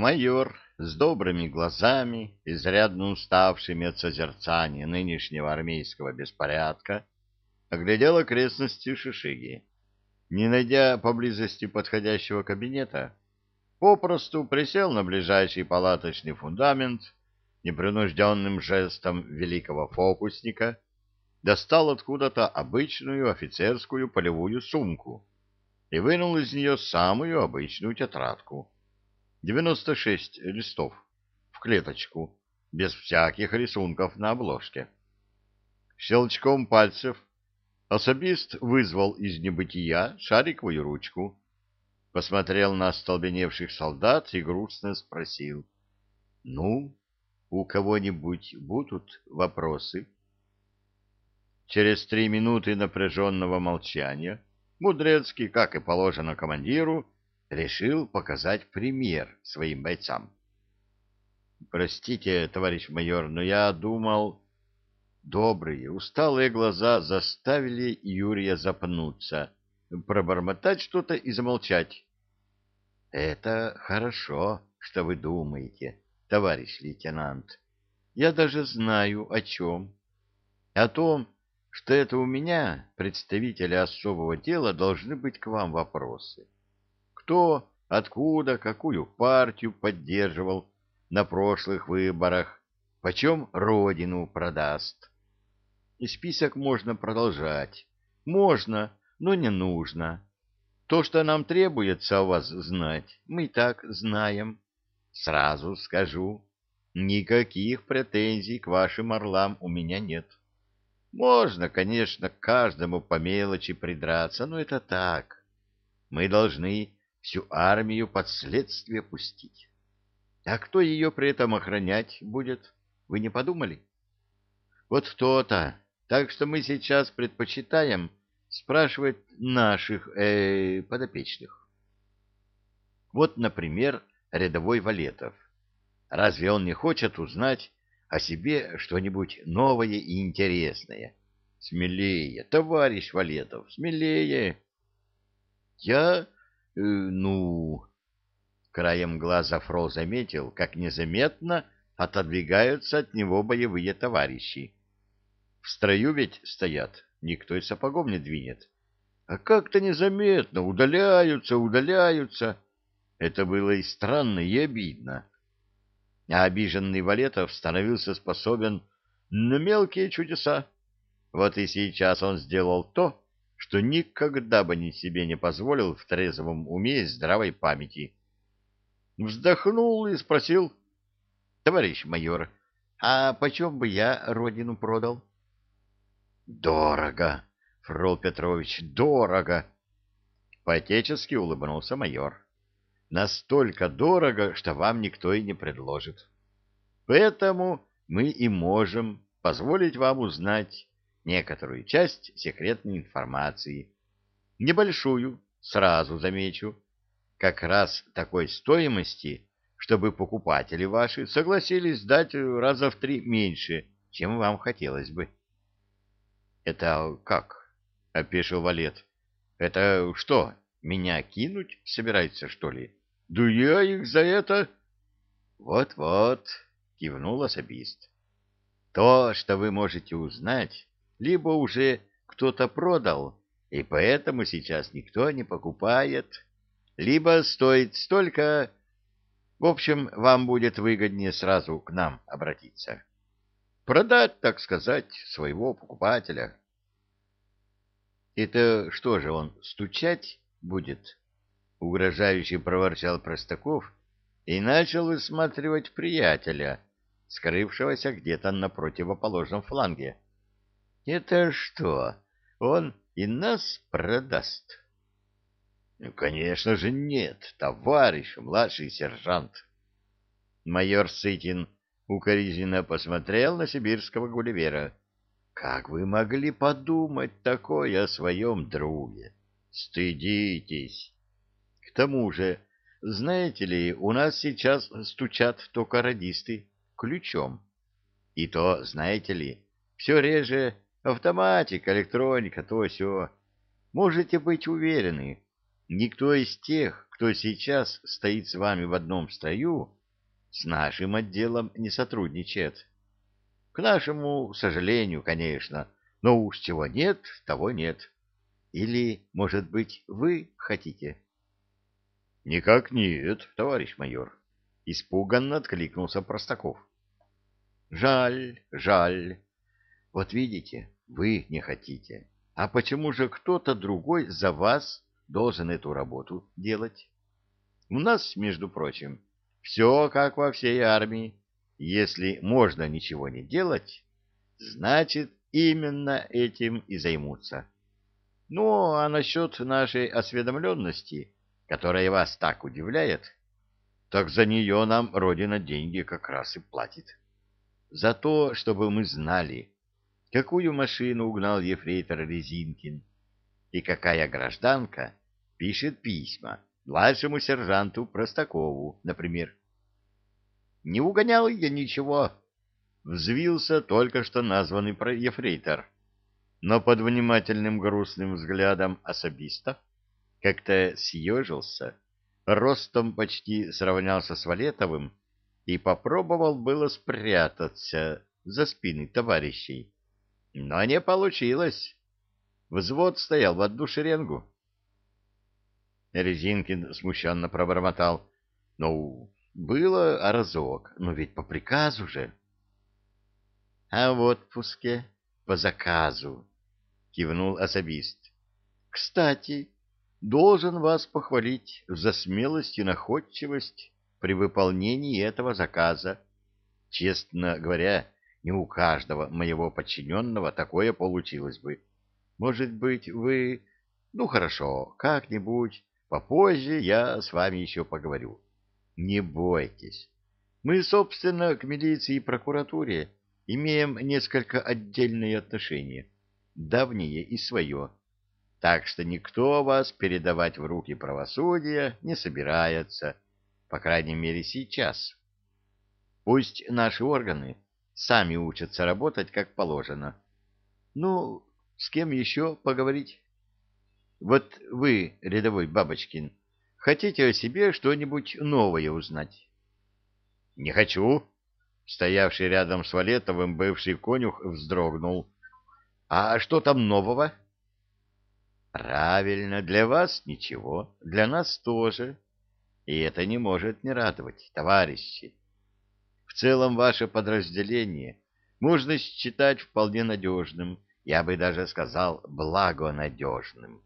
Майор с добрыми глазами, изрядно уставшими от созерцания нынешнего армейского беспорядка, оглядел окрестности Шишиги. Не найдя поблизости подходящего кабинета, попросту присел на ближайший палаточный фундамент, непринужденным жестом великого фокусника достал откуда-то обычную офицерскую полевую сумку и вынул из нее самую обычную тетрадку. 96 листов в клеточку, без всяких рисунков на обложке. Щелчком пальцев особист вызвал из небытия шариковую ручку, посмотрел на остолбеневших солдат и грустно спросил. — Ну, у кого-нибудь будут вопросы? Через три минуты напряженного молчания Мудрецкий, как и положено командиру, решил показать пример своим бойцам. «Простите, товарищ майор, но я думал...» Добрые, усталые глаза заставили Юрия запнуться, пробормотать что-то и замолчать. «Это хорошо, что вы думаете, товарищ лейтенант. Я даже знаю о чем. О том, что это у меня, представители особого дела, должны быть к вам вопросы кто, откуда, какую партию поддерживал на прошлых выборах, почем родину продаст. И список можно продолжать. Можно, но не нужно. То, что нам требуется о вас знать, мы и так знаем. Сразу скажу, никаких претензий к вашим орлам у меня нет. Можно, конечно, к каждому по мелочи придраться, но это так. Мы должны всю армию под следствие пустить. А кто ее при этом охранять будет, вы не подумали? Вот кто-то, Так что мы сейчас предпочитаем спрашивать наших э, -э подопечных. Вот, например, рядовой Валетов. Разве он не хочет узнать о себе что-нибудь новое и интересное? Смелее, товарищ Валетов, смелее. Я Э, ну, краем глаза Фро заметил, как незаметно отодвигаются от него боевые товарищи. В строю ведь стоят, никто и сапогом не двинет. А как-то незаметно удаляются, удаляются. Это было и странно, и обидно. А обиженный Валетов становился способен на мелкие чудеса. Вот и сейчас он сделал то, что никогда бы ни себе не позволил в трезвом уме и здравой памяти. Вздохнул и спросил, «Товарищ майор, а почем бы я родину продал?» «Дорого, Фрол Петрович, дорого!» По-отечески улыбнулся майор. «Настолько дорого, что вам никто и не предложит. Поэтому мы и можем позволить вам узнать, некоторую часть секретной информации. Небольшую, сразу замечу, как раз такой стоимости, чтобы покупатели ваши согласились дать э, раза в три меньше, чем вам хотелось бы. — Это как? — опешил Валет. — Это что, меня кинуть собирается, что ли? Да я их за это... Вот — Вот-вот, — кивнул особист. — То, что вы можете узнать либо уже кто-то продал, и поэтому сейчас никто не покупает, либо стоит столько... В общем, вам будет выгоднее сразу к нам обратиться. Продать, так сказать, своего покупателя. Это что же он, стучать будет? Угрожающе проворчал Простаков и начал высматривать приятеля, скрывшегося где-то на противоположном фланге. Это что, он и нас продаст? Ну, — Конечно же нет, товарищ младший сержант. Майор Сытин укоризненно посмотрел на сибирского Гулливера. — Как вы могли подумать такое о своем друге? Стыдитесь! К тому же, знаете ли, у нас сейчас стучат только радисты ключом. И то, знаете ли, все реже Автоматика, электроника, то-сё. Можете быть уверены, никто из тех, кто сейчас стоит с вами в одном строю, с нашим отделом не сотрудничает. К нашему сожалению, конечно, но уж чего нет, того нет. Или, может быть, вы хотите? — Никак нет, товарищ майор, — испуганно откликнулся Простаков. — Жаль, жаль. Вот видите, вы не хотите. А почему же кто-то другой за вас должен эту работу делать? У нас, между прочим, все как во всей армии. Если можно ничего не делать, значит, именно этим и займутся. Ну, а насчет нашей осведомленности, которая вас так удивляет, так за нее нам Родина деньги как раз и платит. За то, чтобы мы знали, какую машину угнал ефрейтор Резинкин? И какая гражданка пишет письма младшему сержанту Простакову, например. «Не угонял я ничего», — взвился только что названный ефрейтор, но под внимательным грустным взглядом особиста как-то съежился, ростом почти сравнялся с Валетовым и попробовал было спрятаться за спиной товарищей. Но не получилось. Взвод стоял в одну шеренгу. Резинкин смущенно пробормотал. «Ну, было разок, но ведь по приказу же». «А в отпуске по заказу», — кивнул особист. «Кстати, должен вас похвалить за смелость и находчивость при выполнении этого заказа. Честно говоря, не у каждого моего подчиненного такое получилось бы. Может быть, вы... Ну, хорошо, как-нибудь. Попозже я с вами еще поговорю. Не бойтесь. Мы, собственно, к милиции и прокуратуре имеем несколько отдельные отношения, давние и свое. Так что никто вас передавать в руки правосудия не собирается, по крайней мере сейчас. Пусть наши органы сами учатся работать как положено. Ну, с кем еще поговорить? Вот вы, рядовой Бабочкин, хотите о себе что-нибудь новое узнать? — Не хочу. Стоявший рядом с Валетовым бывший конюх вздрогнул. — А что там нового? — Правильно, для вас ничего, для нас тоже. И это не может не радовать, товарищи. В целом ваше подразделение можно считать вполне надежным, я бы даже сказал, благонадежным.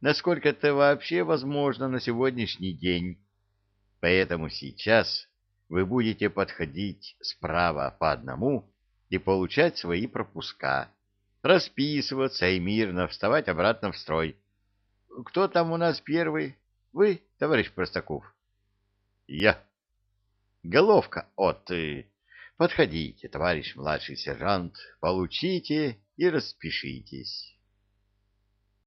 Насколько это вообще возможно на сегодняшний день? Поэтому сейчас вы будете подходить справа по одному и получать свои пропуска, расписываться и мирно вставать обратно в строй. Кто там у нас первый? Вы, товарищ Простаков? Я. Головка, о! Подходите, товарищ младший сержант, получите и распишитесь.